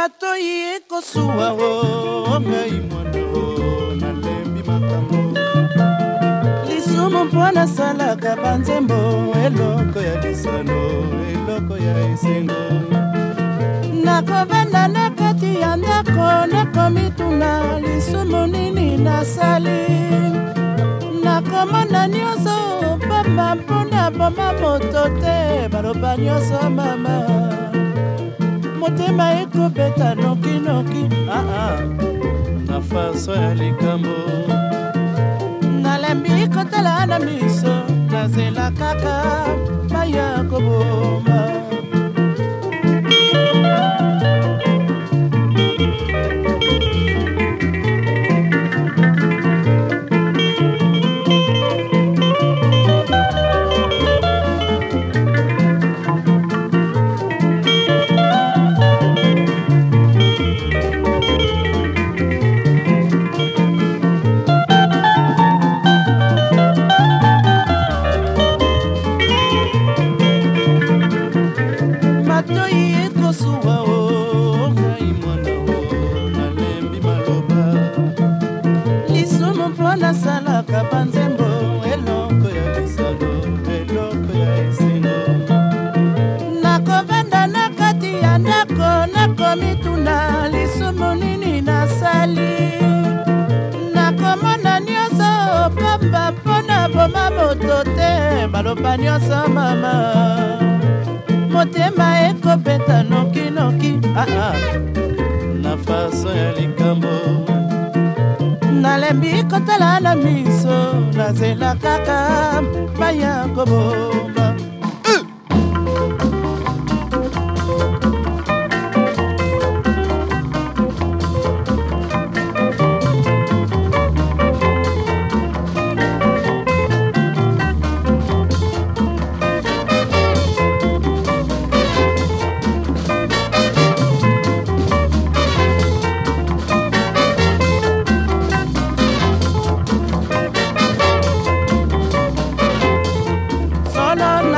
matoi ekosuwa o ngai mwana o nalembi makambo lisumu mpo nasalaka banzembo eloko ya lisano eloko ya esengo nakovanda na kati ya ndako nakomituna lisumu nini nasali nakomona nyonso pamba mpona boma moto te baloba nyonso mama motema ekobeta nokinoki aa ah, ah. na faso ya likambo nalembi kotala na miso nazela kaka maya koboma masuwa o ngai mwana o nalembi maloba lisumu mpo nasalaka banzembo eloko ya lisolo eloko ya esengo nakovanda na kati ya ndako nakomituna lisumu nini nasali nakomona nyonso pamba mpo na boma moto te baloba nyonso mama motema ekobeta nokinoki aa ah, ah. na faso ya likambo nalembi kotala na miso nazela kaka maya kobo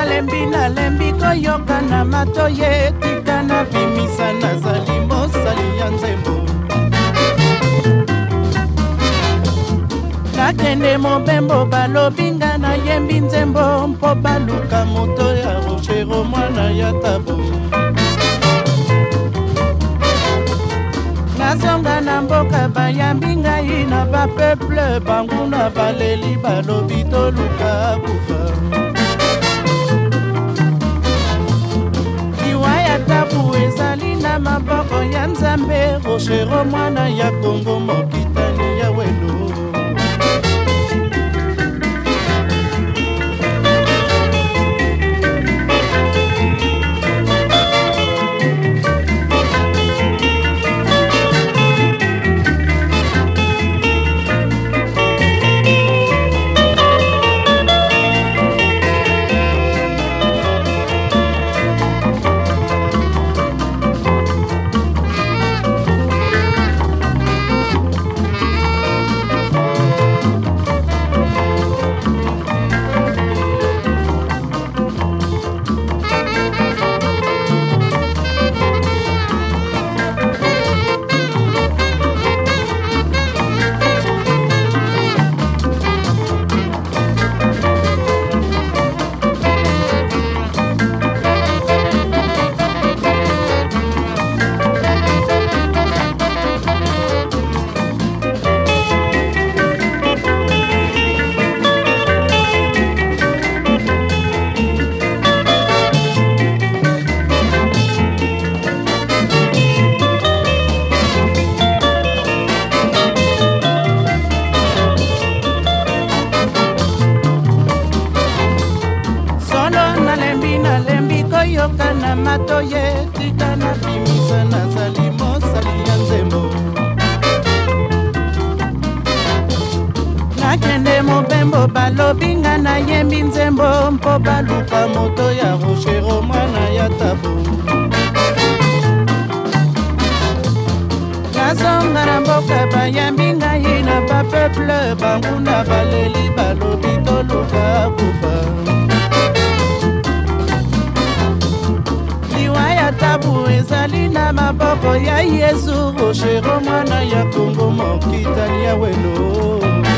nalembi nalembi koyoka na matoye tika nabimisa nazali mosali ya nzembo nakende mobembo balobinga nayembi nzembo mpo baluka moto ya rogero mwana ya tabo nazonga na mboka bayambi ngai na bapeuple banguna baleli balobi toluka bufa oshero mwana ya kongo moki na matoye tika na bimisa nazali mosali ya nzembo nakende mobembo balobinga nayembi nzembo mpo baluka moto ya rochero mwana ya tabo nazonga na mboka bayambi ngai na bapeuple banguna baleli balobi toluka kufa tabu ezali na maboko ya yesu rochero mwana ya kongo mokitali ya welo